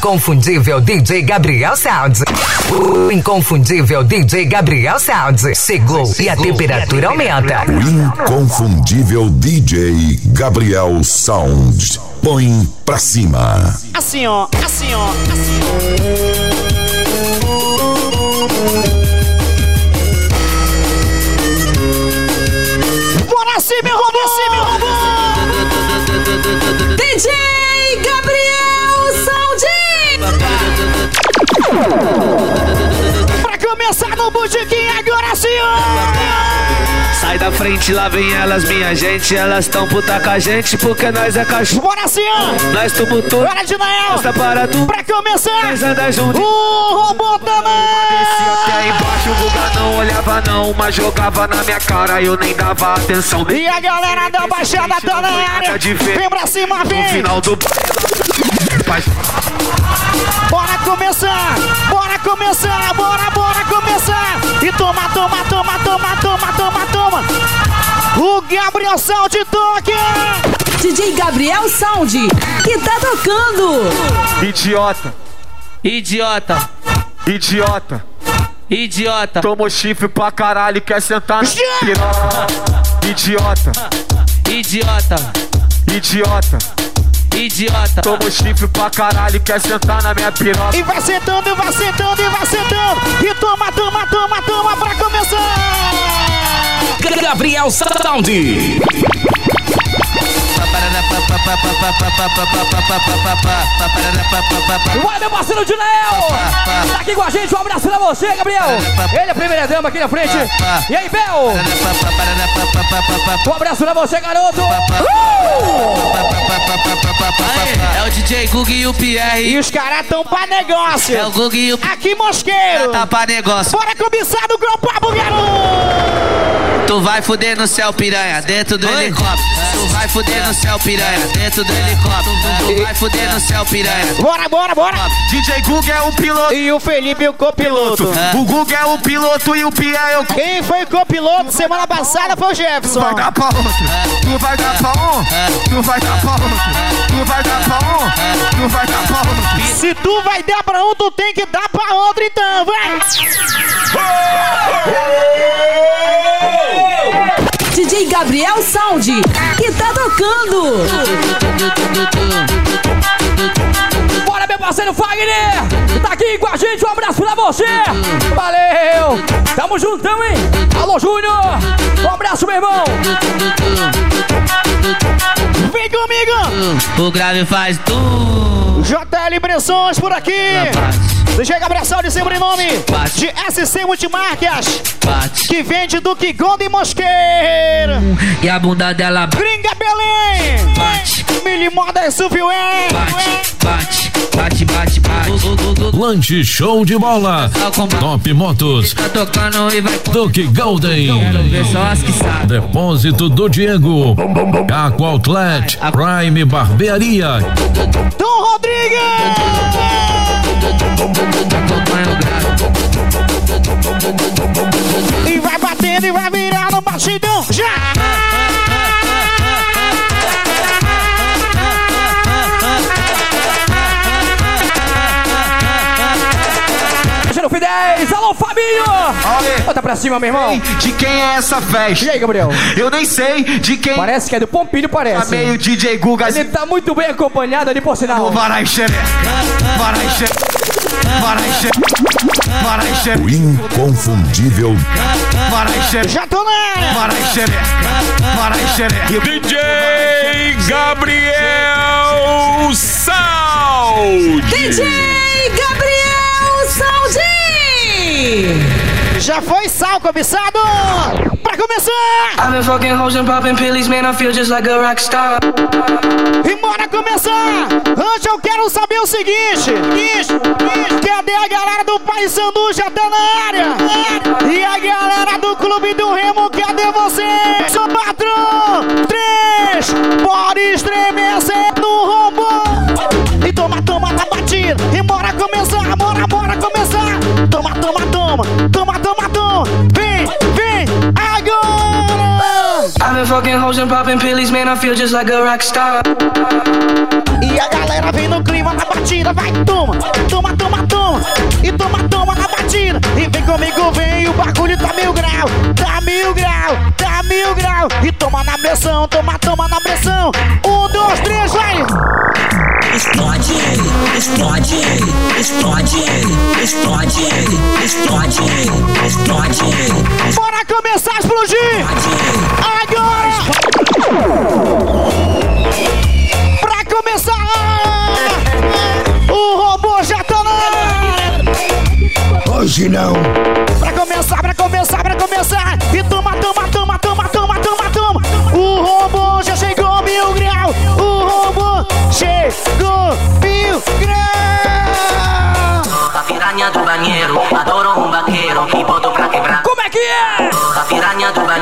inconfundível DJ Gabriel Sound. O inconfundível DJ Gabriel Sound. Chegou e a temperatura aumenta. O inconfundível DJ Gabriel Sound. Põe pra cima. Assim, ó, assim, ó, assim, ó. Bora sim, meu robô, sim, meu robô! DJ frente, lá vem elas, minha gente. Elas tão puta com a gente porque nós é cachorro. Bora sim, ó! Nós tumultuamos. Bora de Nael! Essa para tu. Pra começar! Nós anda junto. O robô também! Descia até embaixo, o Guga não olhava não. Mas jogava na minha cara, eu nem dava atenção. E a galera da Baixada tá na área! Vem pra cima, vem! No final do Bora começar! Bora começar! Bora, bora começar! E toma, toma, toma, toma, toma, toma, toma! O Gabriel Sound toque! DJ Gabriel Sound, que tá tocando! Idiota! Idiota! Idiota! Idiota! Tomou chifre pra caralho, quer sentar no piroca. Idiota! Idiota! Idiota! Idiota! Tomou chifre pra caralho, quer sentar na minha piroca. E vai sentando, e vai sentando, e vai sentando! E toma, toma, toma, toma pra começar! Gabriel Sound! Bora, meu parceiro de Léo! Tá aqui com a gente, um abraço pra você, Gabriel! Ele é a primeira dama aqui na frente. E aí, Bel? Um abraço pra você, garoto! Uh! É o DJ Gug e o Pierre. E os caras tão pra negócio! É o Gug e o Aqui, Mosqueiro! Tá pra negócio. Bora cobiçado com o papo, garoto! Tu vai fuder no céu, piranha, dentro do helicóptero. Tu vai fuder no céu, piranha, dentro do helicóptero. Tu vai fuder no céu, piranha. Bora, bora, bora! DJ Gug é o piloto. E o Felipe o copiloto. O Gug é o piloto e o Pierre é o Quem foi copiloto semana passada foi o Jefferson. vai dar pra outro. Tu vai dar pra um. Tu vai dar pra outro. Tu vai dar pra um. Tu vai dar pra outro. Se tu vai dar pra um, tu tem que dar pra outro então, vai! DJ Gabriel Sound, que tá tocando! Bora, meu parceiro Fagner! Tá aqui com a gente, um abraço pra você! Valeu! Tamo juntão, hein? Alô, Júnior! Um abraço, meu irmão! Vem comigo! O grave faz tu. JL Impressões por aqui! DJ Gabriel de sobrenome de SC Multimarcas. Que vende Duque Gonda e Mosqueira. E a bunda dela Gringa Belém, bate. Mili Moda SUV Bate, bate, bate, bate, bate. Lanche Show de Bola. Top Motos. Tá Duke Golden. Depósito do Diego. Caco Outlet. Prime Barbearia. Tom Rodrigues. E vai batendo e vai virar no batidão. Já! Fabinho! Bota pra cima, meu irmão! De quem é essa festa? E aí, Gabriel? Eu nem sei de quem Parece que é do Pompilho, tá parece. meio DJ Guga. Ele tá muito bem acompanhado ali, por sinal. Varai xereca, varai xereca, varai xereca, varai O inconfundível Já tô na área. varai xereca, varai xereca. DJ Gabriel Sound. DJ Já foi sal, cobiçado. Pra começar. I've been fucking hoes and popping pillies, man. I feel just like a rock star. E bora começar! Antes eu quero saber o seguinte: seguinte, seguinte, cadê a galera do Paysandu já tá na área? E a galera do Clube do Remo, cadê você? Sou patrão! Três! Bora estremecer no rombo! E toma, toma, tá batido! E bora começar, bora, bora começar! Toma, toma, toma! Toma, toma, toma! Vem, vem! Agora! I've been fucking hoes and popping pillies, man, I feel just like a rock star. E a galera vem no clima na batida, vai, toma, toma, toma, toma, e toma, toma na batida. E vem comigo, vem, o bagulho tá mil grau, tá mil grau, tá mil grau. E toma na pressão, toma, toma na pressão. Um, dois, três, vai! Explode, explode, explode, explode, explode, explode. Bora começar a explodir! Agora! Pra começar! O robô já tá na área! Hoje não. Pra começar, pra começar, pra começar! E toma, toma, toma, toma, toma, toma,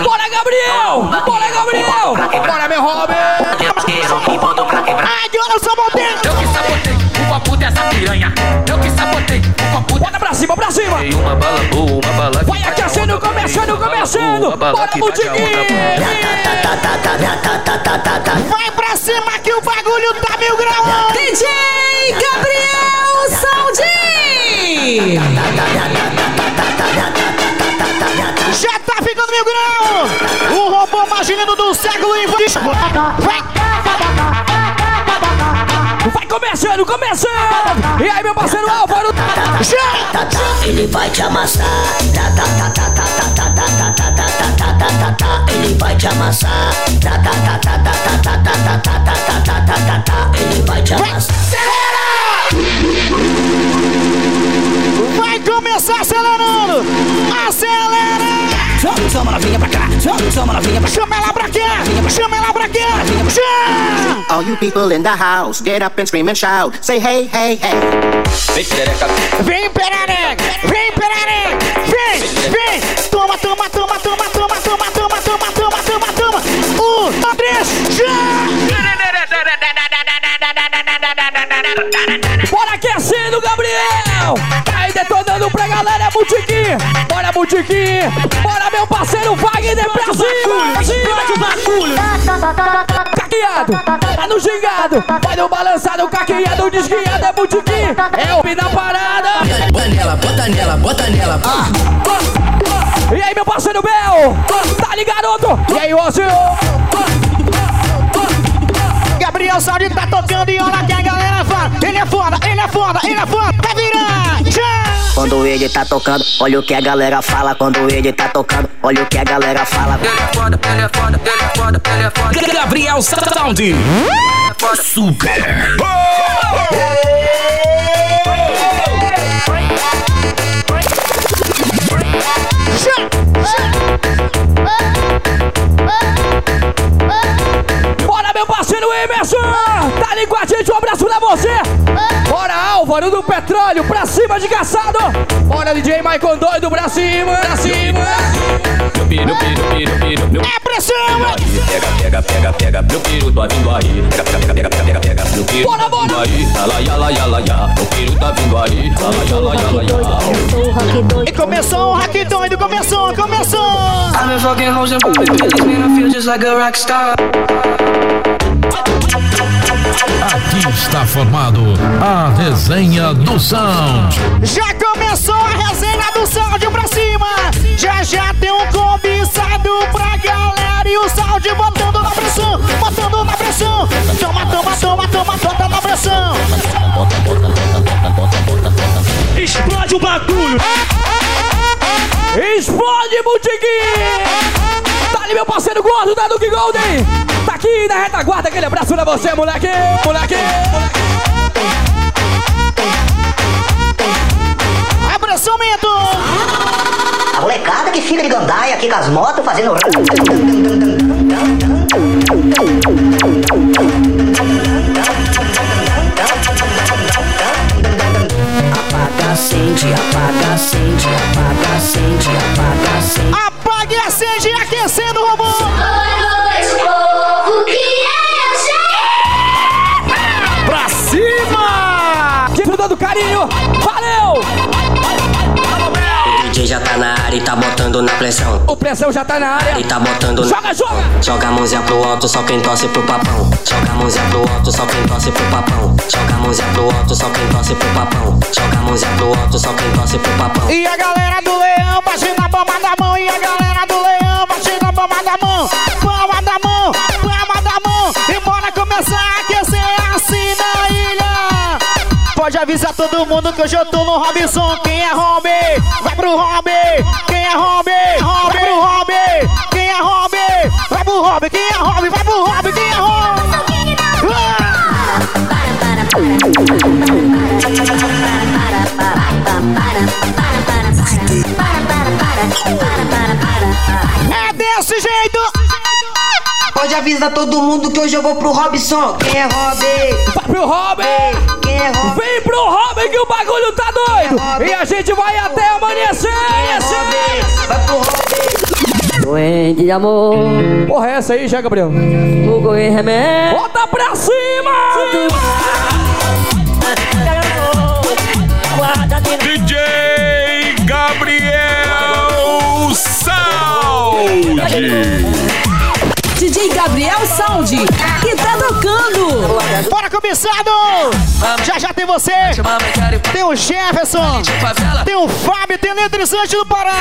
Bora, Gabriel! Bora, Gabriel! Bora, meu Robin! Quebrar. Agora eu só botei! Eu que sabotei o copo dessa piranha. Eu que sabotei o copo Bora pra cima, pra cima! Tem uma bala boa, uma bala Vai aquecendo, começando, começando! Bora, Butiquinho! Vai pra cima que o bagulho tá mil grau! DJ Gabriel Saudi! Já tá ficando meu grão! O robô magilino do século infantil. Vai começando, começando! E aí, meu parceiro Álvaro? Já! Ele vai te amassar. Ele vai te amassar. Ele vai te amassar. Vai começar acelerando! Acelera! Chama novinha pra cá. Chama novinha pra cá. Chama ela pra cá! Chama ela pra cá! Já! All you people in the house, get up and scream and shout. Say hey, hey, hey. Vem perereca, Vem, Perareca! Vem, Perareca! Vem, vem! Toma, toma, toma, toma, toma, Bora, Butiquinho! Bora, meu parceiro Wagner, pra cima! Explode o bagulho! Caqueado, tá no gingado, vai no balançado, caqueado, desguiado, é Butiquinho! É o na parada! Bota nela, bota nela, bota nela. E aí, meu parceiro Bel? Tá ali, garoto? E aí, Ócio? Gabriel Saudi tá tocando e olha que a galera fala. Ele é foda, ele é foda, ele é foda. Vai virar! Já! Quando ele tá tocando, olha o que a galera fala. Quando ele tá tocando, olha o que a galera fala. ele é foda, ele é foda, ele é foda, ele é foda. Gabriel Sound. Super. Bora, meu parceiro Emerson! Tá ali com a gente, um abraço pra você! Bora, Álvaro do Petróleo, pra cima de caçado! Bora, DJ Maicon doido, pra cima, pra cima! Meu piru, meu piru, piru, piru, meu É pressão! Pega, pega, pega, pega, meu piru tá vindo aí. Pega, pega, pega, pega, pega, pega, meu piru Bora, tá vindo bora. aí. Yala, yala, yala, yala, meu piru tá vindo aí. Yala, yala, yala, yala. E começou o hack doido, começou, começou! I've been fucking hoes and pillies, man, I feel just like a rock star. Aqui está formado a resenha do Sound. Já começou a resenha do Sound pra cima! Já já tem um cobiçado pra galera e o Sound botando na pressão, botando na pressão! Toma, toma, toma, toma, bota na pressão! Explode o bagulho! Explode, Butiquinho! Tá ali meu parceiro gordo da Duke Golden! Tá aqui na retaguarda, aquele abraço pra você, moleque! Moleque! A pressão aumenta! A molecada que fica de gandaia aqui com as motos fazendo. Apaga, acende, apaga, acende, apaga, acende, apaga, acende. Apague e acende aquecendo o carinho! Valeu! DJ já tá na área e tá botando na pressão. O pressão já tá na área. E tá botando na... Joga, joga! Joga a mãozinha pro alto, só quem torce pro papão. Joga a mãozinha pro alto, só quem torce pro papão. Joga a mãozinha pro alto, só quem torce pro papão. Joga a mãozinha pro alto, só quem torce pro papão. E a galera do leão bate na palma da mão. E a galera do leão bate na palma da mão. Todo mundo que hoje eu tô no Robinson. Quem é Robin? Vai pro Robin. Quem é Robin? Vai pro Robin? Pode avisar todo mundo que hoje eu vou pro Robson. Quem é Robin? Vai pro Robin! Quem é Robin? Vem pro Robin que o bagulho tá doido! E a gente vai até amanhecer! amanhecer. Vai pro Robin. Doente de amor. Porra, é essa aí já, Gabriel? Fogo e remédio. Bota pra cima! Que tá tocando. Bora, cobiçado! Já já tem você, tem o Jefferson, tem o Fábio, tem o eletrizante do Pará.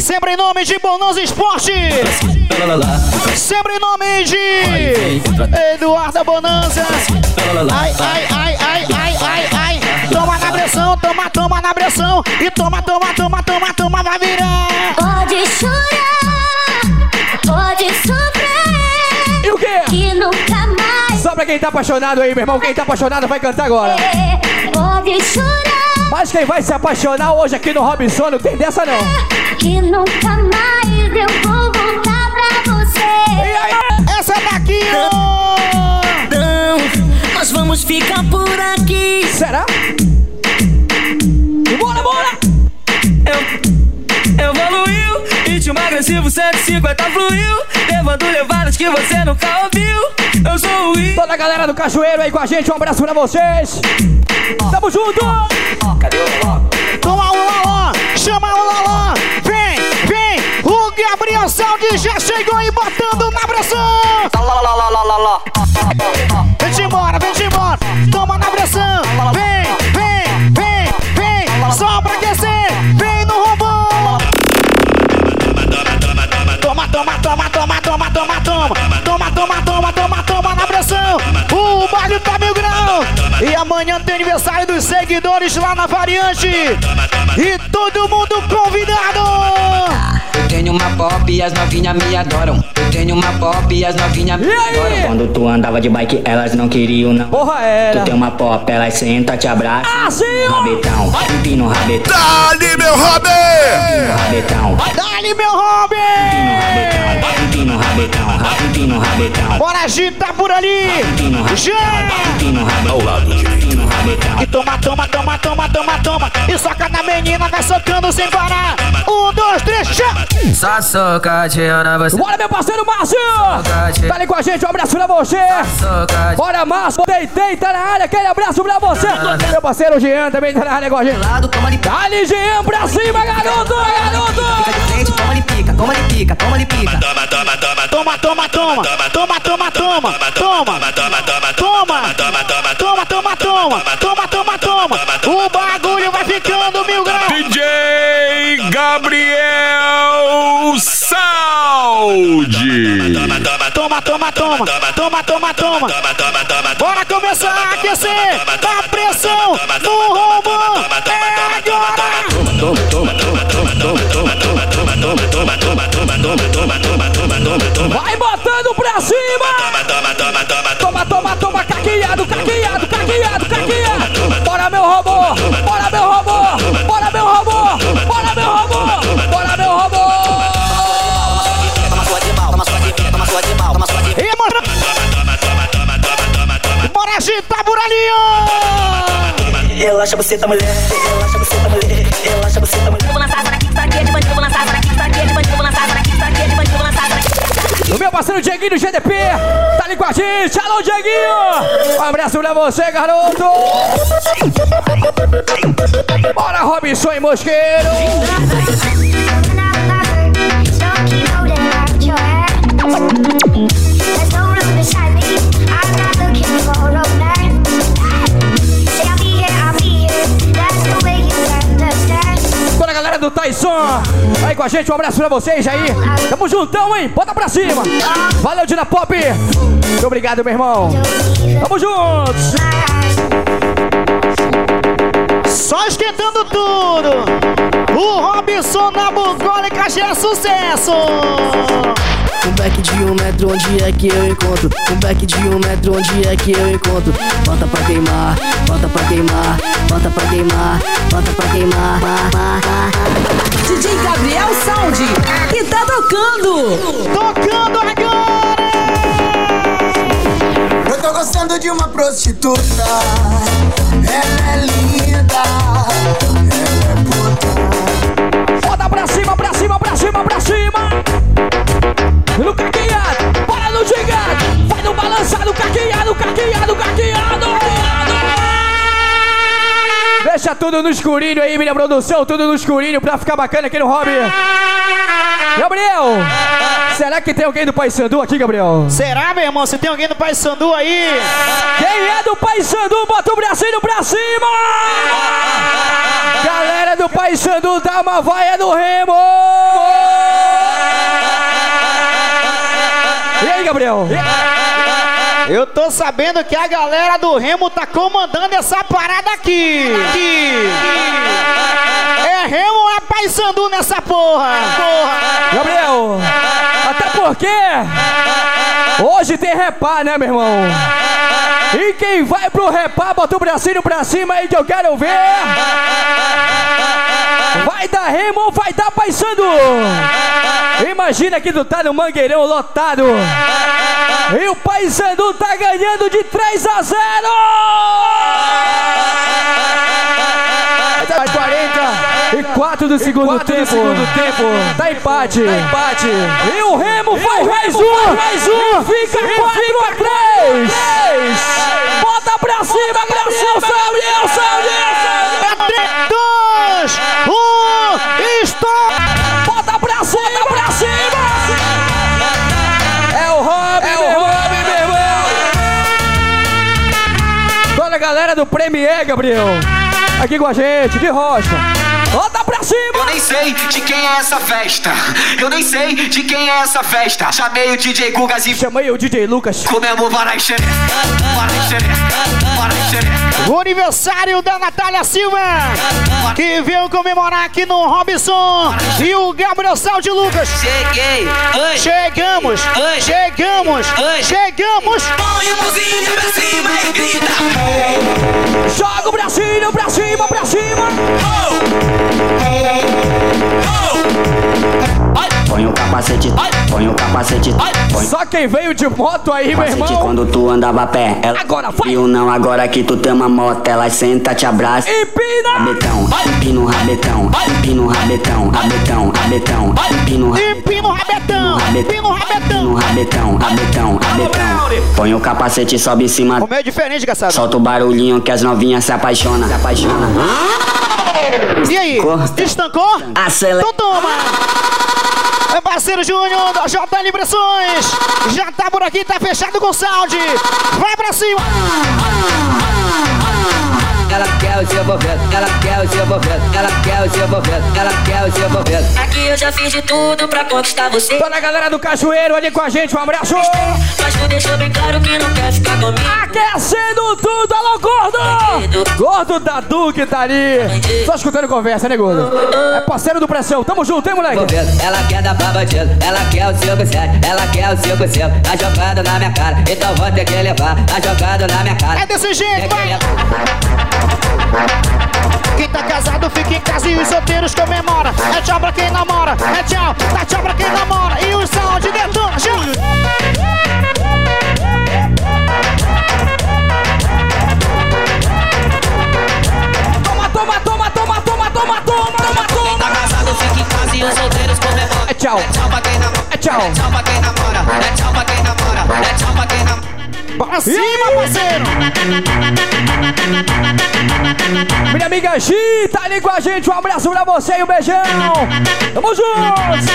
Sempre em nome de Bonanza Esporte. Sempre em nome de Eduardo Bonanza. Ai, ai, ai, ai, ai, ai, ai. Toma na pressão, toma, toma na pressão. E toma, toma, toma, toma, toma, vai virar. Pode chorar, nunca mais. Só pra quem tá apaixonado aí, meu irmão. Quem tá apaixonado vai cantar agora. Pode chorar, Mas quem vai se apaixonar hoje aqui no Robinson não tem dessa não. que nunca mais eu vou voltar pra você. E aí? Essa daqui, ó. Não, nós vamos ficar por aqui. Será? Ritmo agressivo 150 fluiu, levando levadas que você nunca ouviu. Eu sou o I. Toda a galera do Cachoeiro aí com a gente, um abraço pra vocês. Tamo junto! Toma o Laló, chama o Laló. Vem, vem. O Gabriel Saldi já chegou aí botando na pressão. Vem amanhã tem aniversário dos seguidores lá na variante. E todo mundo convidado. Eu tenho uma pop e as novinhas me adoram. Eu tenho uma pop e as novinhas me adoram. Quando tu andava de bike, elas não queriam, não. Porra, Tu era. tem uma pop, elas senta, te abraça. Ah, sim. Rabetão, empina o rabetão, Dali, meu Robin! empina o rabetão, Dali, meu Robin. empina o rabetão, empina o rabetão. Bora agitar por ali. Empina o rabetão, empina o rabetão. E toma, toma, toma, toma, toma, toma. E soca na menina, vai socando sem parar. Um, dois, três, já. Só socadinha na você. Bora, meu parceiro Márcio! Tá ali com a gente, um abraço pra você! Bora, Márcio! Deitei, tá na área, aquele abraço pra você! Meu parceiro Jean também tá na área com a gente! Dá-lhe Jean pra cima, garoto! Garoto! Toma de pica, toma de pica, toma de pica. Toma, toma, toma, toma, toma, toma, toma, toma, toma, toma, toma, toma, toma, toma, toma. O bagulho vai ficando mil graus. DJ Gabriel Saúde. Toma, toma, toma, toma, toma, toma. Bora começar a aquecer. Dá pressão no robô. É agora. Vai botando pra cima! Toma, toma, toma, Relaxa você tá mulher, relaxa você tá mulher, relaxa você tá mulher. Vou lançar tá aqui, de bandido, vou lançar tá aqui, de bandido, vou lançar tá aqui, de bandido, vou lançar essa daqui. O meu parceiro Dieguinho do GDP tá ali com a gente. Alô, Dieguinho! Um abraço pra você, garoto! Bora, Robinson e Mosqueiro! Toda Tyson aí com a gente, um abraço pra vocês aí. Tamo juntão, hein? Bota pra cima. Valeu, Dina Pop. Muito obrigado, meu irmão. Tamo juntos. Só esquentando tudo. O Robson na bucólica já é sucesso. Um back de um metro, onde é que eu encontro? Um back de um metro, onde é que eu encontro? Bota pra queimar, bota pra queimar, bota pra queimar, bota pra queimar. DJ Gabriel Sound, que tá tocando. Tocando agora. Eu tô gostando de uma prostituta. Ela é linda, ela é puta. Bota pra cima, pra cima, pra cima, pra cima. No caqueado, bora no gigante. Vai no balançado, caqueado, caqueado, caqueado. Deixa tudo no escurinho aí, minha produção, tudo no escurinho pra ficar bacana aqui no hobby. Gabriel, será que tem alguém do Pai Sandu aqui, Gabriel? Será, meu irmão? Se tem alguém do Pai Sandu aí? Quem é do Pai Sandu, bota o bracinho pra cima! Galera do Pai Sandu, dá uma vaia no remo! E aí, Gabriel? Eu tô sabendo que a galera do Remo tá comandando essa parada aqui. aqui. É Remo ou é Paysandu nessa porra? porra. Gabriel, até porque hoje tem repá, né, meu irmão? E quem vai pro repá, bota o bracinho pra cima aí que eu quero ver. Vai dar Remo ou vai dar Paysandu? Imagina que tu tá no Mangueirão lotado. E o Paysandu tá ganhando de 3 a 0. 44 do segundo tempo. segundo tempo. Tá empate. Tá empate. E o Remo faz mais um. mais um. E fica 4 a 3. Bota pra cima, Gabriel, Gabriel, Gabriel. É 2, 1, stop. Bota pra cima, Bota pra cima. É o Rob, é o Rob, meu irmão. Toda a galera do Premier, Gabriel. Aqui com a gente, de rocha. Bota pra cima! Eu nem sei de quem é essa festa. Eu nem sei de quem é essa festa. Chamei o DJ Gugas e chamei o DJ Lucas. Comemos varai xereca, varai xereca, varai xereca. O aniversário da Natália Silva, que veio comemorar aqui no Robson e o Gabriel Sal de Lucas. Cheguei! Oi. Chegamos! Oi. Chegamos! Oi. Chegamos! Põe o mãozinho pra cima e grita! Joga o bracinho pra cima, pra cima! Hey, hey. Oh! I- Põe o capacete, põe o capacete, põe Só quem veio de moto aí, meu capacete irmão. quando tu andava a pé. Ela Agora vai. viu não, agora que tu tem uma moto, ela senta, te abraça. Empina! Rabetão, empina o rabetão, empina o rabetão, rabetão, rabetão, empina o rabetão. O rabetão! Empina o rabetão! No rabetão, rabetão, rabetão. Põe o capacete, sobe em cima. Como é diferente, caçado. Solta o barulhinho que as novinhas se apaixonam. Se apaixona. E aí? Corta. Estancou? Acelera. Então toma! Meu parceiro Júnior da JL Impressões já tá por aqui, tá fechado com sound. Vai pra cima! Ela quer o seu boveto, ela quer o seu boveto, ela quer o seu boveto, ela quer o seu boveto. Aqui eu já fiz de tudo pra conquistar você. Toda a galera do Cajueiro ali com a gente, um abraço! Mas tu deixou bem claro que não quer ficar comigo. Aquecendo tudo, alô gordo! Gordo da Duque tá ali. Só escutando conversa, né, gordo? É parceiro do Pressão, tamo junto, hein, moleque? Ela quer dar pra bandido, ela quer o seu sete, ela quer o seu seu. Tá jogando na minha cara, então vou ter que levar. Tá jogando na minha cara. É desse jeito, vai! Quem tá casado fica em casa e os solteiros comemora. É tchau pra quem namora, é tchau, tá tchau pra quem namora. E o sound detona, Júnior! Toma, toma, toma, toma, toma, toma, toma, toma, Quem tá toma! casado fica em casa e os solteiros comemoram. É tchau, É tchau pra quem namora. é tchau. É tchau pra quem namora, é tchau pra quem namora, é tchau pra quem namora. Pra cima, parceiro! Minha amiga Gi tá ali com a gente. Um abraço pra você e um beijão. Tamo juntos.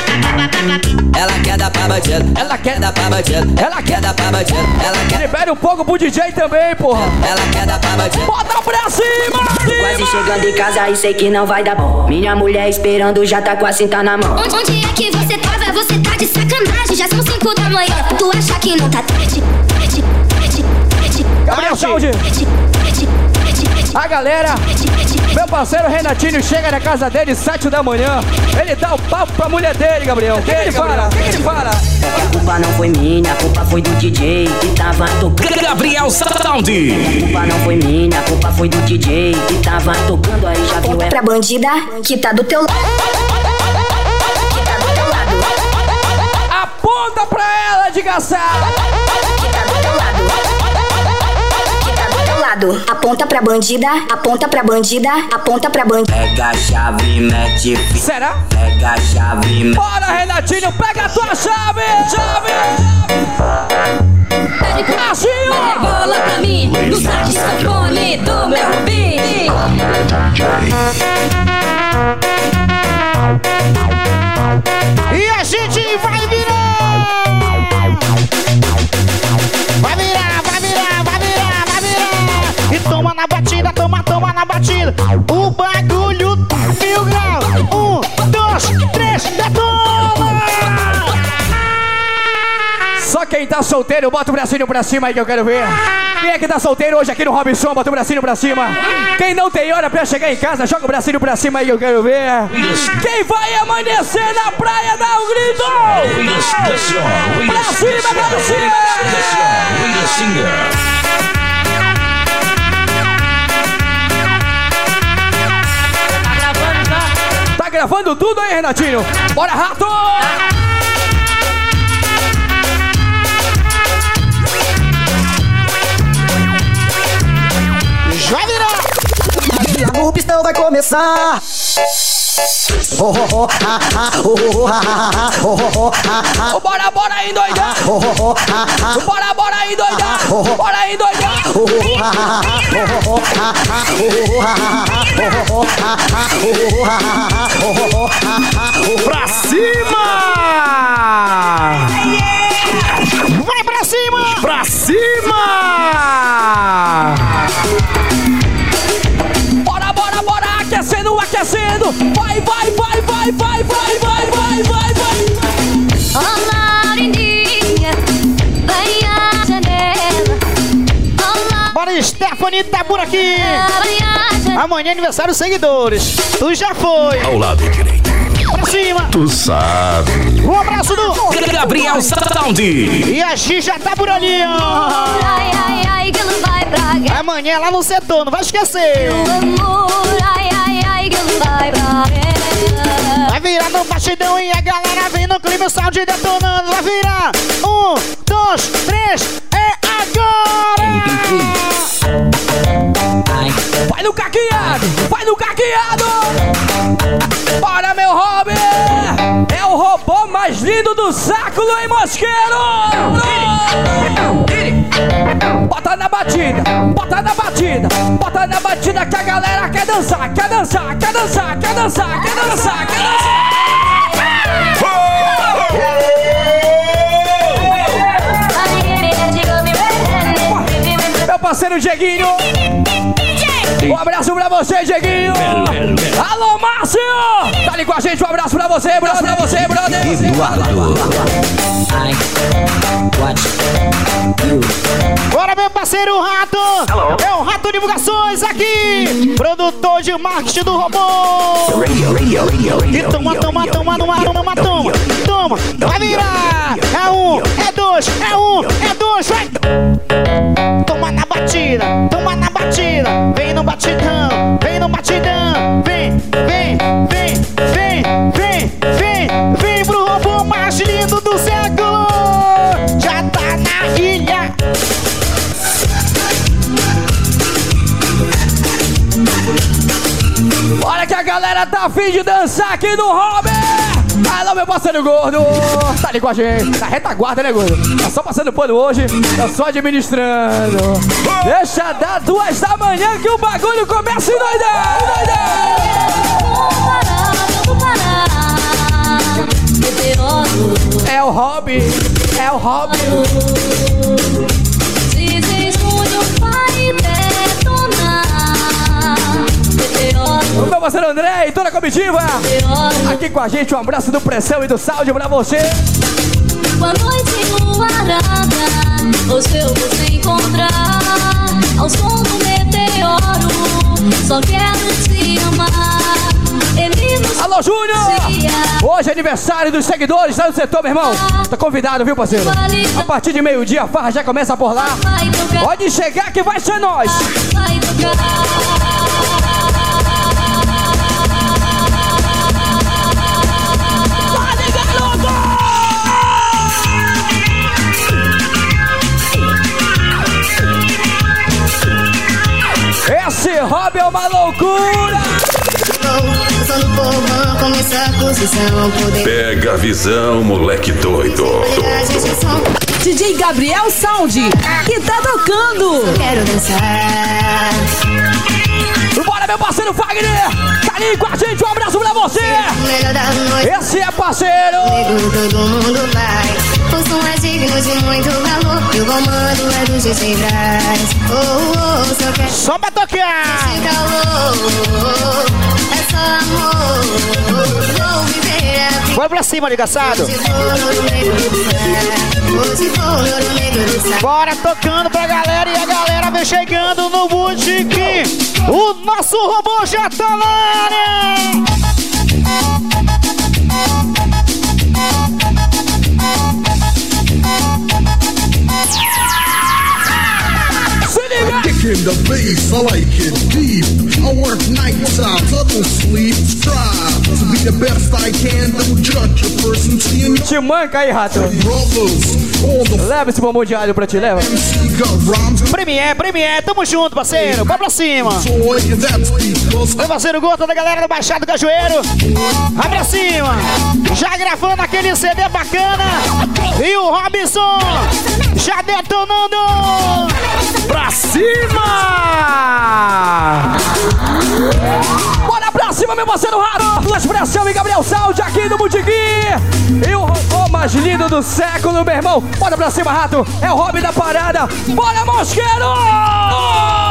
Ela quer dar pra bandido, ela quer dar pra bandido, ela quer dar pra bandido, ela quer. Libere um pouco pro DJ também, porra. Ela quer dar pra bandido. Bota pra cima! Quase chegando em casa e sei que não vai dar bom. Minha mulher esperando já tá com a cinta na mão. Onde, onde é que você tava? Você tá de sacanagem. Já são 5 da manhã. Tu acha que não tá tarde. Gabriel Saúde. A galera, meu parceiro Renatinho chega na casa dele sete da manhã. Ele dá o papo pra mulher dele, Gabriel. O que ele fala? O que ele fala? A culpa não foi minha, a culpa foi do DJ que tava tocando. Gabriel Sound. A culpa não foi minha, a culpa foi do DJ que tava tocando aí já viu Pra bandida que tá do teu lado. Que tá do teu lado. Aponta pra ela, desgraçada. Lado. Aponta pra bandida, aponta pra bandida, aponta pra bandida. Pega a chave, mete. Será? Pega a chave, mete Bora, Renatinho, pega a tua chave! Chave! Brasil! Bola pra mim, no saxofone do meu rubi. E a gente vai toma na batida, toma, toma na batida! O bagulho tá mil graus! Um, dois, três, detona! Só quem tá solteiro, bota o bracinho pra cima aí que eu quero ver. Quem é que tá solteiro hoje aqui no Robinson, bota o bracinho pra cima. Quem não tem hora pra chegar em casa, joga o bracinho pra cima aí que eu quero ver. Quem vai amanhecer na praia, dá um grito! Pra cima, pra cima! Gravando tudo aí, Renatinho? Bora, rato! Vai virar! O pistão vai começar. Bora, bora aí, doidar. Bora, bora aí, doidar. Bora aí, doidar. Pra cima! Vai pra cima! Pra cima! Aquecendo, aquecendo! Vai, vai, vai, vai, vai, vai, vai, vai, vai, vai! Olá, lindinha, vai à janela. Olá, Bora, Stephanie tá por aqui! Amanhã é aniversário dos seguidores. Tu já foi! Ao lado direito. Pra cima! Tu sabe. Um abraço do. Gabriel Sound. E a Gi já tá por ali, ó! Ai, ai, ai, que não vai pra. Amanhã é lá no setor, não vai esquecer! O amor, vai virar no batidão e a galera vem no clima, o sound detonando. Vai virar! Um, dois, três, é agora! Vai no caqueado! Vai no caqueado! Bora, meu hobby! É o robô mais lindo do século, hein, mosqueiro? Bota na batida, bota na batida, bota na batida que a galera quer dançar, quer dançar, quer dançar, quer dançar, quer dançar, quer dançar! Meu parceiro Dieguinho! Um abraço pra você, Dieguinho! Alô, Márcio! Tá ali com a gente, um abraço pra você, um abraço pra você, brother! Bora, meu parceiro Rato! É o Rato Divulgações aqui! Produtor de marketing do robô! E toma, toma, toma, toma, toma, toma! Toma! Vai virar! É um, é dois, é um, é dois, vai! Toma na batida, toma na batida! Vem no batidão, vem no batidão! Vem, vem, vem, vem, vem, vem, vem pro robô mais lindo do século! Já tá na ilha! Olha que a galera tá afim de dançar aqui no Robin! Alô, meu parceiro gordo! Tá ali com a gente, na retaguarda, né, gordo? Tá só passando pano hoje, tá só administrando. Deixa dar duas da manhã que o bagulho começa a endoidar! É o hobby, é o hobby. O meu parceiro André e toda a comitiva aqui com a gente. Um abraço do Pressão e do Saúde pra você. Boa noite enluarada, hoje eu vou te encontrar Ao som do meteoro, só quero te amar Alô, Júnior! Hoje é aniversário dos seguidores lá no setor, meu irmão. Tá convidado, viu, parceiro? A partir de meio-dia a farra já começa por lá. Pode chegar que vai ser nós. vai tocar uma loucura! Pega a visão, moleque doido. DJ Gabriel Sound, que tá tocando. Quero dançar. Bora, meu parceiro Fagner! Tá ali com a gente, um abraço pra você! Esse é parceiro! Todo mundo vai. O som é digno de muito valor. E o comando é do DJ Braz. Oh, oh, só quero. Só pra tocar! Esse calor. É só amor. Vou viver a vida. Bora pra cima, ligaçado! Hoje vou no negro do. Bora tocando pra galera e a galera vem chegando no botequim. O nosso robô já tá na área. The bass, I like it deep. I work I don't sleep. Strive to be the best I can. Don't judge a person. Te manca aí, rato! Leva esse bombom de alho pra ti, leva! Premier, Premier, tamo junto, parceiro. Vai pra cima. Meu parceiro Gordo da galera do Baixado Cajueiro. Vai pra cima. Já gravando aquele CD bacana. E o Robson já detonando. Pra cima! Bora pra cima, meu parceiro raro! Luz Pressão e Gabriel Salde aqui no Budigui! E o robô mais lindo do século, meu irmão! Bora pra cima, rato! É o hobby da parada! Bora, mosqueiro!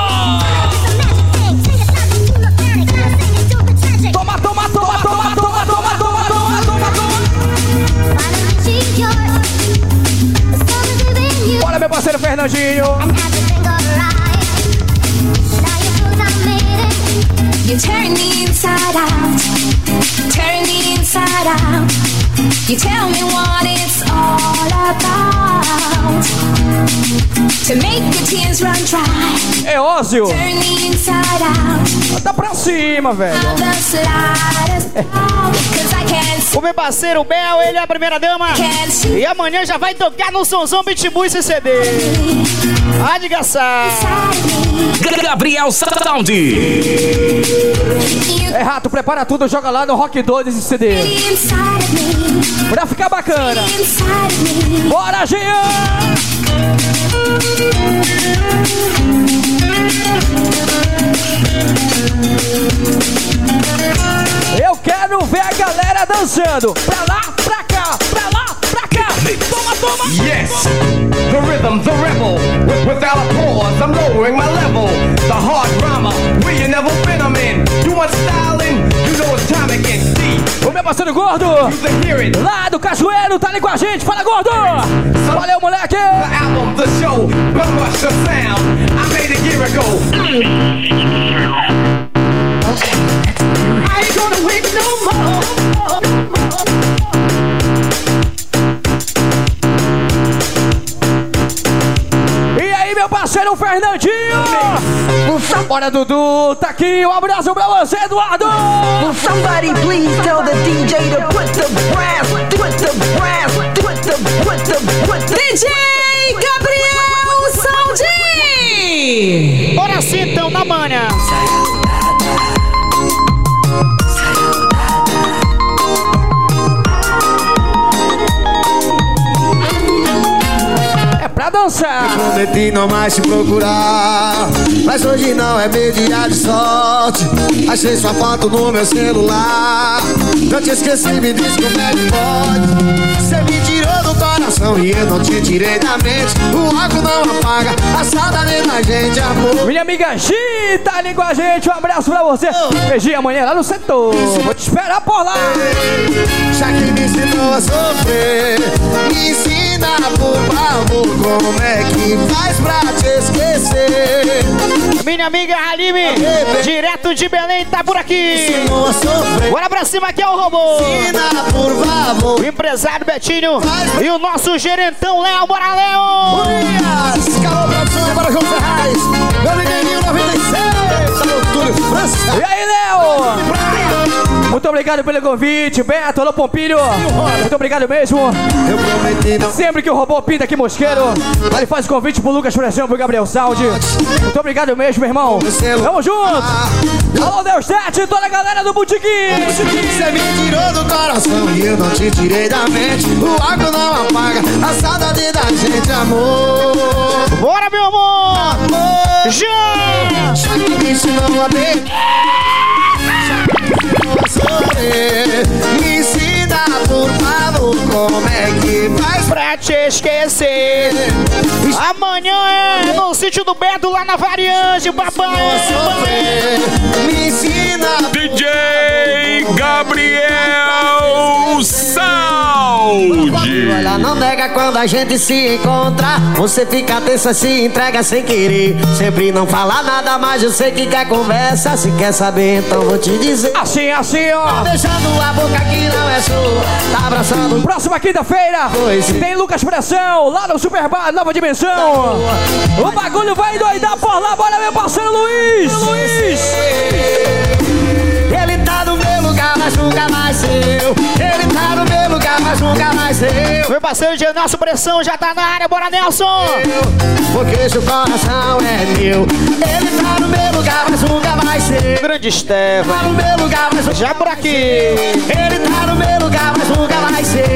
Meu parceiro Fernandinho! You turn me inside out, me inside out. You tell me what it's all about. To make the tears run dry, É Ózio! turn me inside out. Tá pra cima, velho! Of the slightest doubt, 'cause I can't see, O meu parceiro Bel, ele é a primeira dama. E amanhã já vai tocar no Sonzão Pitbull esse CD. Vai de gaçar. Gabriel Sound. É rato, prepara tudo, joga lá no Rock 2 esse CD. Pra ficar bacana! Bora, Jean! Eu quero ver a galera dançando. Pra lá, pra cá, pra lá, pra cá. Toma, toma. Yes, the rhythm, the rebel. Wi- Without a pause, I'm lowering my level. The hard drama, where you never been, I'm in. O meu parceiro gordo, lá do Cajueiro, tá ali com a gente. Fala, gordo! Valeu, moleque! I ain't gonna wait no more. Meu parceiro Fernandinho! Bora, Dudu, tá aqui. Um abraço pra você, Eduardo! Somebody please tell the DJ to put the brass, put the brass, put the, put the, put the. DJ Gabriel Sound. Bora sim, então, na manha. Balança. Prometi não mais te procurar. Mas hoje não é meu dia de sorte. Achei sua foto no meu celular. Não te esqueci, me diz como é que pode. Você me coração e eu não te tirei da mente. O álcool não apaga a saudade da gente, amor. Minha amiga Gi tá ali com a gente. Um abraço pra você. Beijinho amanhã lá no setor. Vou te esperar por lá. Já que me ensinou a sofrer, me ensina por favor como é que faz pra te esquecer. Minha amiga Halime, direto de Belém, tá por aqui. Ensinou a sofrer. Bora pra cima que é o robô. Ensina por favor. O empresário Betinho e o nosso gerentão Léo. Bora, Léo! Urias, Calma Produção, bora João Ferraz. Meu menininho 96. E aí, Léo? Muito obrigado pelo convite, Beto, alô Pompilho. Muito obrigado mesmo. Sempre que o robô pinta aqui mosqueiro, ele faz convite pro Lucas Pressão, pro Gabriel Saldi. Muito obrigado mesmo, meu irmão. Tamo junto. Alô, Deus Sete, toda a galera do Botequim. Você me tirou do coração e eu não te tirei da mente. O álcool não apaga a saudade da gente, amor. Bora, meu amor! Amor, Já! Ensinou a beber. Me ensina, por favor, como é que faz Pra te esquecer. Amanhã é no sítio do Beto, lá na Variante, papai. Me ensina, DJ Gabriel Olha, não nega quando a gente se encontra. Você fica tensa, se entrega sem querer. Sempre não fala nada, mas eu sei que quer conversa. Se quer saber, então vou te dizer. Assim, assim, ó. Beijando a boca que não é sua. Tá abraçando. Próxima quinta-feira Pois. tem Lucas Pressão, lá no Super Bar Nova Dimensão. O bagulho vai doidar por lá, bora meu parceiro Luiz! Luiz! Ele tá no meu lugar, mas nunca mais seu. Ele tá no meu mas nunca mais seu. Meu parceiro de nosso pressão já tá na área, bora Nelson! Porque seu coração é meu. Ele tá no meu lugar, mas nunca mais seu. Grande Estevão. Tá no meu lugar, mas Já por aqui. Ele tá no meu lugar, mas nunca mais seu.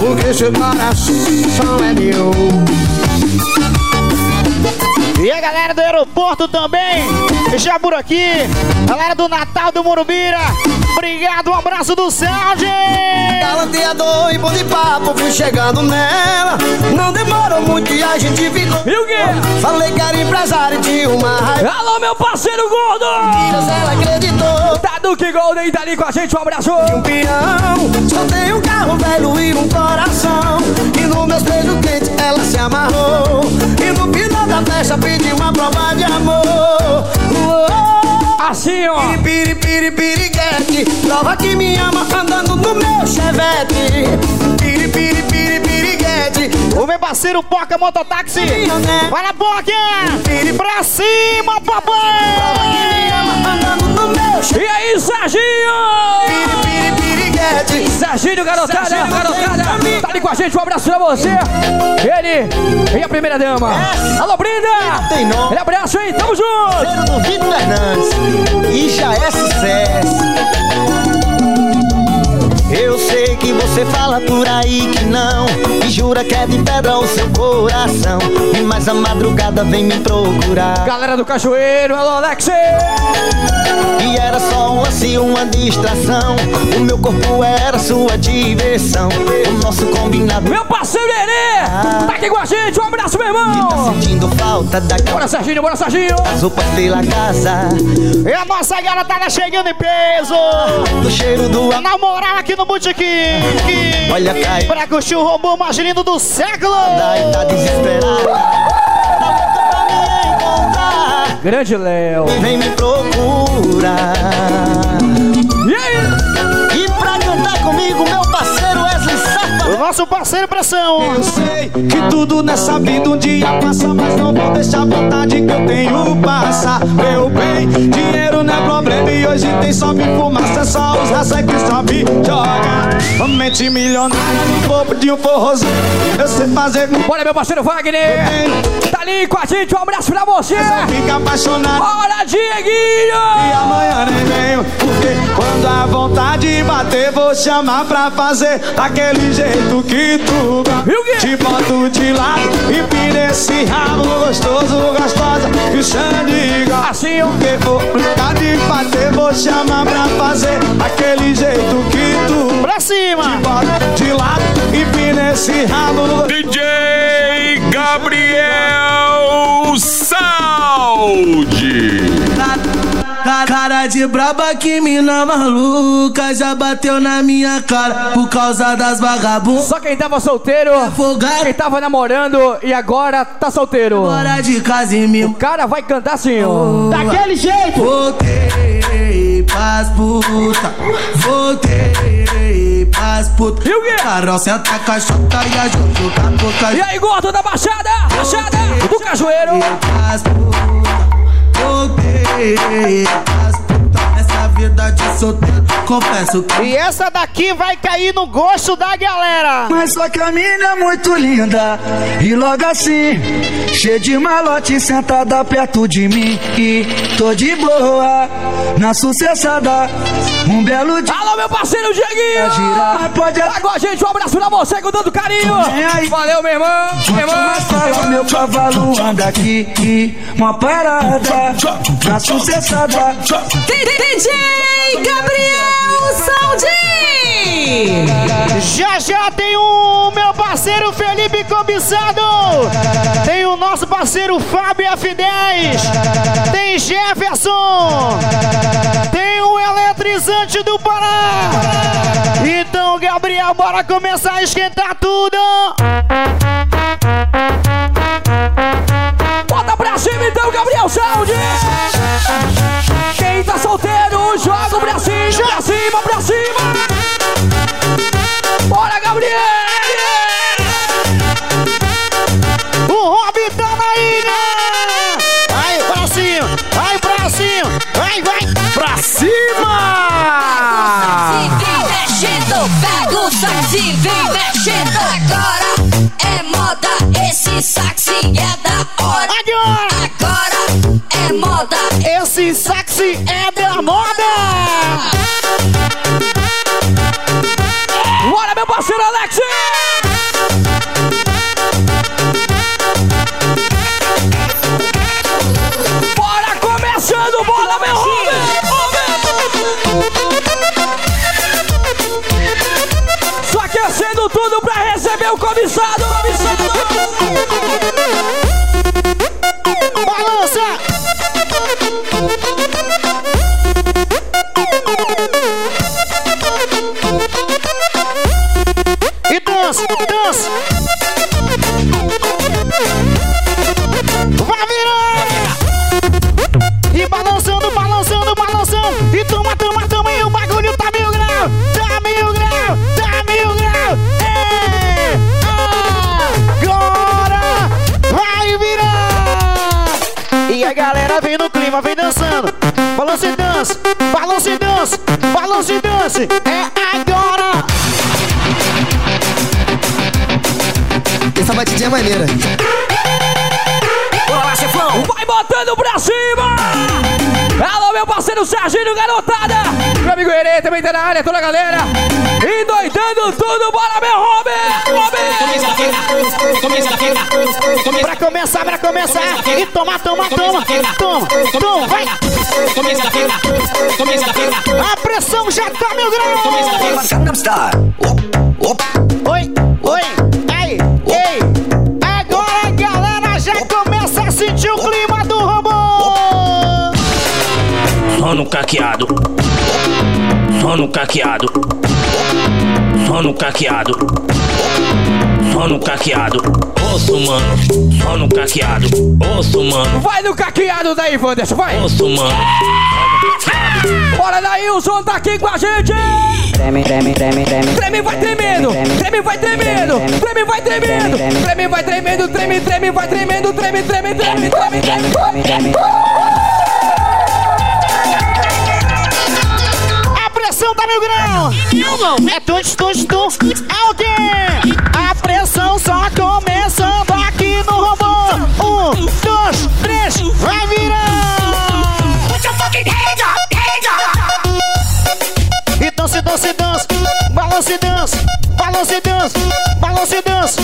Porque seu coração é meu. E a galera do aeroporto também, já por aqui. Galera do Natal do Morubira, obrigado, um abraço do Sound. Galanteador e bom de papo, fui chegando nela. Não demorou muito e a gente ficou. E o quê? Falei que era empresário de uma raiva. Alô, meu parceiro gordo! Ela acreditou. Tá Duque Golden tá ali com a gente, um abraço! Um peão, só tem um carro velho e um coração. E no meus beijos quentes ela se amarrou. E no final da festa pediu uma prova de amor. Uou. Assim, ó! Piri, piri, piriguete, prova que me ama andando no meu chevette. Piri, piri, piri, piriguete, O meu parceiro Poca Mototáxi. Vai na Poca! Pra cima, prova que me ama papai! andando no meu chevette. E aí, Serginho! Piri, piri, piriguete, Serginho, garotada! Serginho, garotada. Tá ali com a gente, um abraço pra você! Ele e a primeira dama! Alô, Brinda! tem nome. Aquele abraço, hein? Tamo junto! Cheiro do Vitor Fernandes. E já é sucesso. Eu sei que você fala por aí que não E jura que é de pedra o seu coração E mais a madrugada vem me procurar Galera do Cajueiro, alô, Alex! E era só um lance, uma distração O meu corpo era sua diversão O nosso combinado Meu parceiro Herê! Tá aqui com a gente, um abraço, meu Tá irmão! sentindo falta daquela Bora, Serginho, bora, Serginho! roupa pela casa E a nossa garotada chegando em peso! Do cheiro do Na moral aqui no Botequim! Olha, cai Pra curtir o robô mais lindo do século! Daí tá Tá encontrar Grande Léo! vem me procurar. Nosso parceiro pressão! Eu sei que tudo nessa vida um dia passa, mas não vou deixar a vontade que eu tenho passar. Meu bem, dinheiro não é problema e hoje tem sobe fumaça, só os raça que sobe joga. Mente milionária no topo de um forrozinho. Eu sei fazer com. Bora, meu parceiro Wagner. Tá ali com a gente, um abraço pra você. Fica apaixonado. Bora, Dieguinho. E amanhã nem venho. Porque quando a vontade bater, vou chamar pra fazer aquele jeito que tu gosta. Te boto de lado, empina esse rabo gostoso, gostosa. Que o Xande gosta. Assim, ó. Porque vou brincar de bater, vou chamar pra fazer aquele jeito que tu. Pra cima. Te boto de lado, empina esse rabo DJ Gabriel Cara de braba que mina maluca já bateu na minha cara por causa das vagabundas. Só quem tava solteiro, quem tava namorando e agora tá solteiro. Bora de casa e me. O cara vai cantar assim, ó. Daquele jeito. Voltei pras puta, voltei pras puta. E o quê? Carol senta a caixota e a Jojo tá boca. E aí, gordo da Baixada, Baixada, do Cajueiro. Pras puta, voltei solteiro, confesso que. E essa daqui vai cair no gosto da galera. Mas só que a mina é muito linda E logo assim Cheia de malote sentada perto de mim E tô de boa Na sucessada Um belo dia Alô, meu parceiro Dieguinho. girar Pode Tá com a gente, um abraço pra você com tanto carinho. Valeu, meu irmão. Meu irmão. Mas fala, meu cavalo anda aqui e Uma parada Na sucessada DJ Gabriel Saldi. Já já tem o meu parceiro Felipe Cobiçado. Tem o nosso parceiro Fábio F10. Tem Jefferson. Tem o eletrizante do Pará. Então, Gabriel, bora começar a esquentar tudo. Bota pra cima então, Gabriel Saúde! Quem tá solteiro, esse sax é da hora. Agora é moda, Esse saxi É maneira. Bora, chefão! Vai botando pra cima! Alô, meu parceiro Serginho Garotada! Meu amigo Herê também tá na área, toda a galera! Endoidando tudo, bora, meu Robert! Robert! Pra começar, pra começar. E toma, toma, toma. Toma, toma, vai. A pressão já tá mil graus. Gangnam Style. Oi, Sono caqueado. Sono caqueado. Sono caqueado. Sono caqueado. Osso, mano. Sono caqueado. Osso, mano. Vai no caqueado daí, Wanderson, vai! Osso, mano. Bora daí, o som tá aqui com a gente! Treme, treme, treme, treme. Treme vai tremendo, treme vai tremendo, treme vai tremendo, treme vai tremendo, treme, treme vai tremendo, treme, treme, treme, treme, treme, treme. Tá, solta mil grão! É tus, tus, tu, é o quê? A pressão só começando aqui no robô. Um, dois, três, vai virar! E dança, dança, dança, e dança, balança e dança, balança e dança.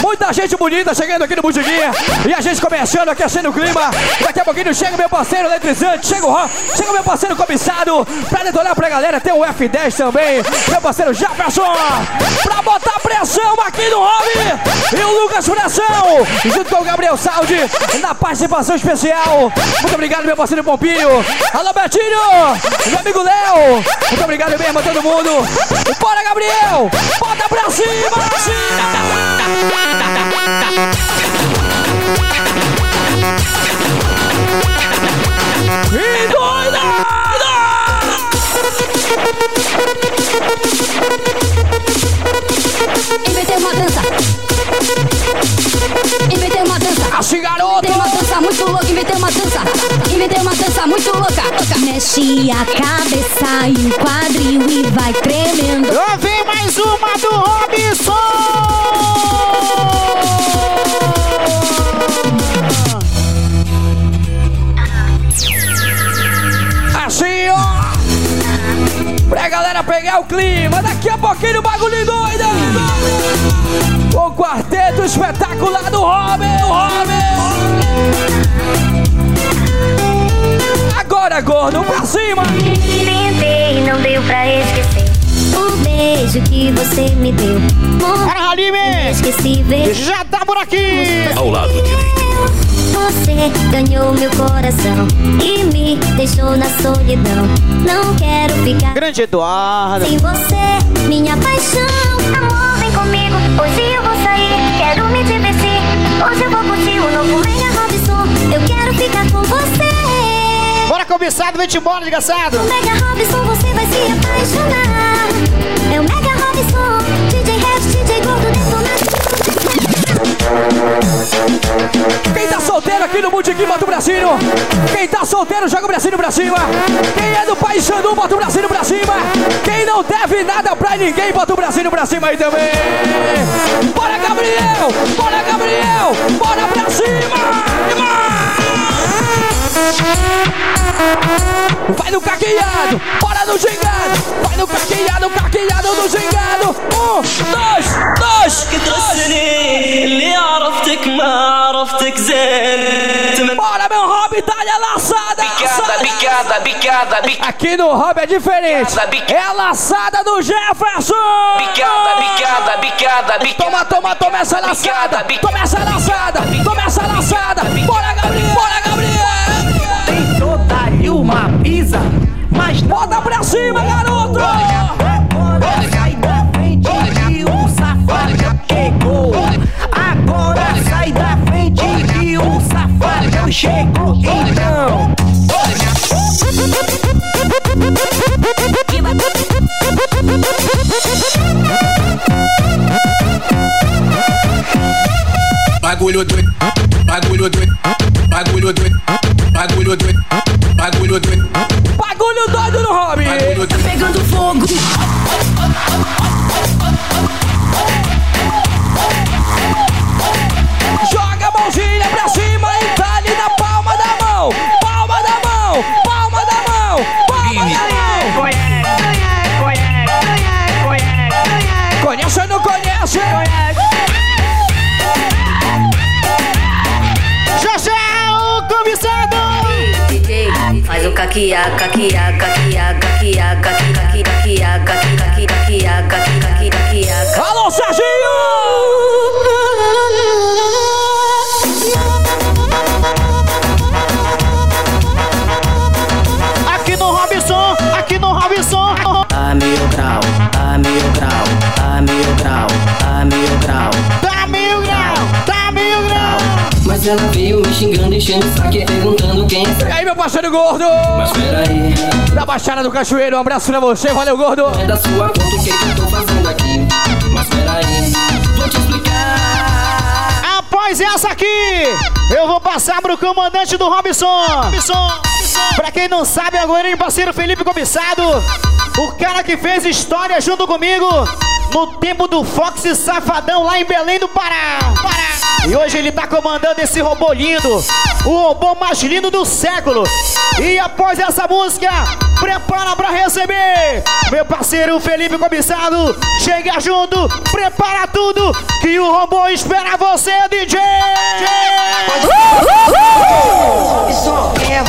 Muita gente bonita chegando aqui no Butiguinha. E a gente começando, aquecendo o clima. Daqui a pouquinho chega meu parceiro eletrizante, chega o Ron, chega meu parceiro comissado. Pra detonar pra galera, tem o F10 também. Meu parceiro Jefferson. Pra botar pressão aqui no Rob. E o Lucas Pressão, junto com o Gabriel Saldi, na participação especial. Muito obrigado, meu parceiro Pompinho. Alô, Betinho! Meu amigo Léo. Muito obrigado mesmo a todo mundo. Bora, Gabriel! Bota pra cima! Pra cima! Inventei uma Assim, garoto. Inventei uma dança muito louca. Inventei uma dança. Inventei uma dança muito louca. Mexe a cabeça e o quadril e vai tremendo. Lá vem mais uma do Robson! Assim, ó. Pra galera pegar o clima. Daqui a pouquinho o bagulho doido. O quarteto espetacular beijo que você me deu. Para, Halime! Inesquecível. Já tá por aqui! Ao lado direito. Você ganhou meu coração e me deixou na solidão. Não quero ficar Grande Eduardo. sem você, minha paixão. Amor, vem comigo, hoje eu vou sair. Quero me divertir. Hoje eu vou curtir o novo Mega Robson, eu quero ficar com você. Bora, cobiçado, vem-te embora, desgraçado! Mega Robson, você vai se apaixonar. É o Mega Quem tá solteiro aqui no Butiquim, bota o bracinho. Quem tá solteiro, joga o bracinho pra cima. Quem é do País Sandu, bota o bracinho pra cima. Quem não deve nada pra ninguém, bota o bracinho pra cima aí também. Bora, Gabriel! Bora, Gabriel! Bora pra cima! Vai no caqueado, bora no gingado. Vai no caqueado, caqueado no gingado. Um, dois, dois, dois. اللي عرفتك ما عرفتك زين Bora, meu Rob, talha laçada! Bicada, bicada, bicada, bicada. Aqui no Rob é diferente. É a laçada do Jefferson! Bicada, bicada, bicada, bicada. Toma, toma, toma essa laçada! Toma essa laçada! Toma essa laçada! Bora, Gabriel! Bora, Gabriel! Bota pra cima, garoto! agora sai da frente que o safado chegou. Agora sai da frente que o safado chegou. Então. Bagulho doido, bagulho doido, bagulho doido, bagulho doido, bagulho doido. Bagulho doido Rob! Tá pegando fogo. Joga a mãozinha pra cima Alô, Serginho! Aqui no Robson, aqui no Robson! A mil grau, a mil grau, a mil grau, a mil grau. Tá mil grau, tá mil grau! Mas ela me xingando, enchendo o saco e perguntando quem E aí, meu parceiro gordo? Mas peraí, Da Baixada do Cachoeiro, um abraço pra você, valeu, gordo! é da sua conta o que, que eu tô fazendo aqui Mas peraí, vou te explicar Após essa aqui, eu vou passar pro comandante do Robson! Robson! Pra quem não sabe, agora é parceiro Felipe Cobiçado, o cara que fez história junto comigo no tempo do Fox Safadão lá em Belém do Pará. E hoje ele tá comandando esse robô lindo, o robô mais lindo do século. E após essa música, prepara pra receber meu parceiro Felipe Cobiçado. Chega junto, prepara tudo, que o robô espera você, DJ. Robson, quem é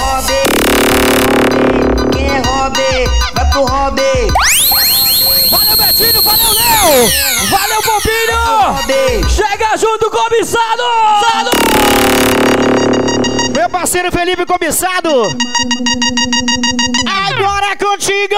Valeu, Léo! Valeu, Pompinho! Chega junto, cobiçado! Meu parceiro Felipe Cobiçado! Agora é contigo!